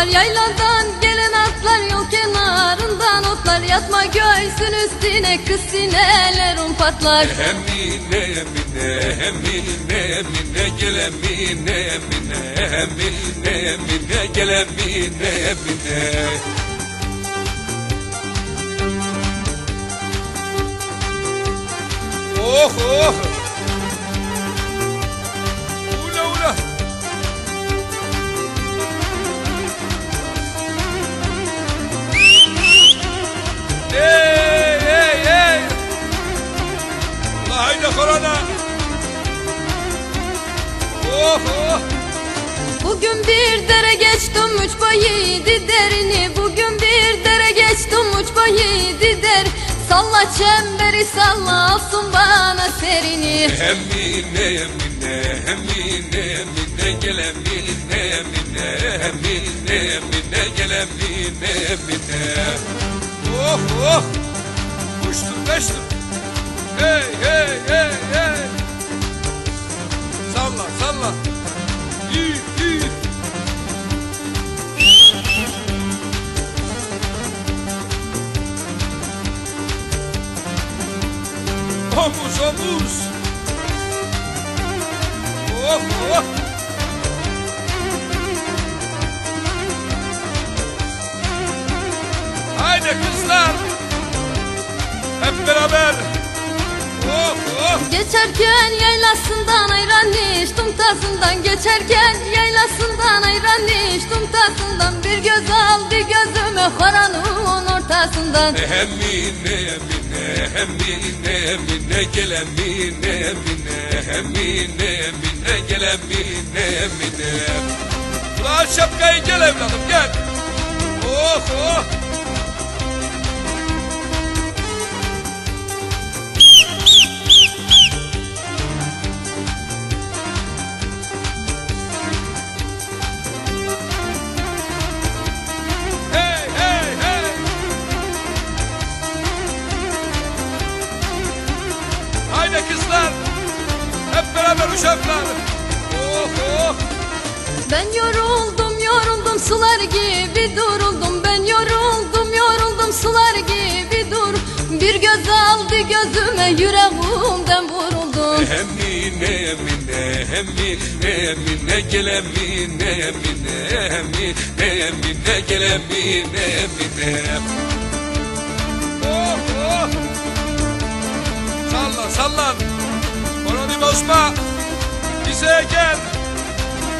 otlar Yayladan gelen atlar yol kenarından. Otlar Yatma göğsün üstüne kız sinelerin patlar. Emine emine emine emine gel emine emine emine emine gel emine emine Oh oh haydi korona. Oh oh. Bugün bir dere geçtim üç bayıydı derini. Bugün bir dere geçtim üç bayıydı der. Salla çemberi salla olsun bana serini. Emine emine emine emine gel emine emine emine emine gel emine emine Oh oh. Uçtum kaçtım Hey hey hey hey Geçerken yaylasından ayran içtim tazından Geçerken yaylasından ayran içtim tazından Bir göz aldı gözüme karanlığın ortasından. Emine emine emine emine gel emine emine emine emine gel emine emine Ulan şapkayı gel evladım gel. Oh oh Beraber uşaklar Oh oh Ben yoruldum yoruldum sular gibi duruldum. Ben yoruldum yoruldum sular gibi dur. Bir göz aldı gözüme yüreğimden vuruldum. Emine emine emine emine gel emine emine emine emine gel emine emine Oh oh. Salla sallan Koroni bozma Bize gel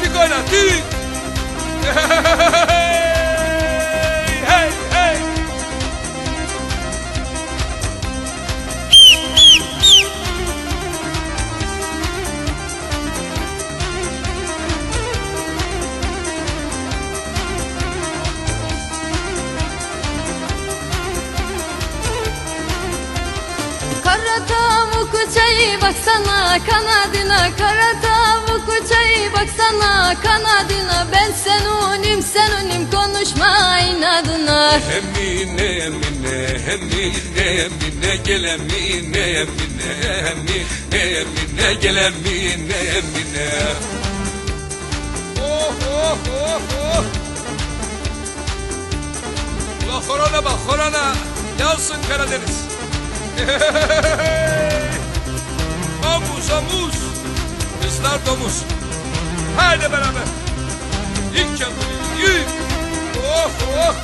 Dik oyna dik Hey hey hey. Kara tavuk uçayı baksana kanadına Kara tavuk uçayı baksana kanadına. Ben senunim senunim konuşma inadına. Emine emine emine emine gel emine emine emine emine gel emine emine. Oh oh oh oh. Ula korona bak korona. Yansın Karadeniz Omuz omuz Kızlar domuz. Haydi beraber. İlk kendini yük Oh oh.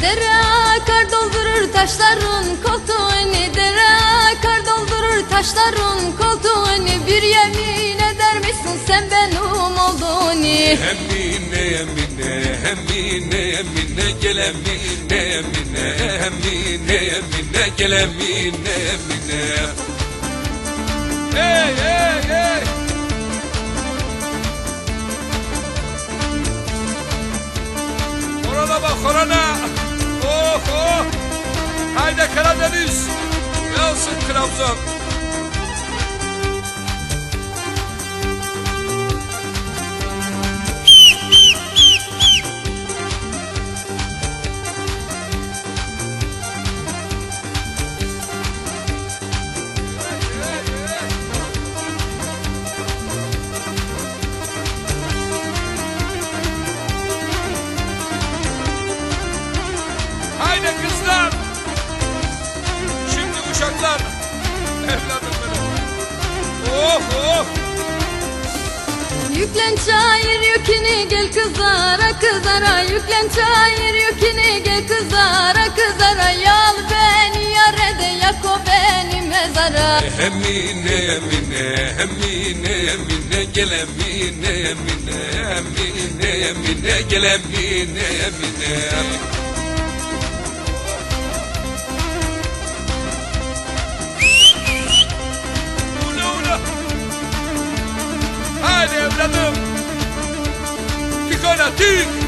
Dere akar doldurur taşların koltuğunu Dere akar doldurur taşların koltuğunu Emine emine emine emine gel emine emine emine emine gel emine emine Hey hey hey. Korona bak korona Oh oh. Haydi Karadeniz. Yansın Trabzon. Yüklen çayır yükünü gel kızara kızara Yüklen çayır yükünü gel kızara kızara Yal beni yare de yak o beni mezara. Emine emine emine emine gel emine emine emine emine gel emine emine. Ula 进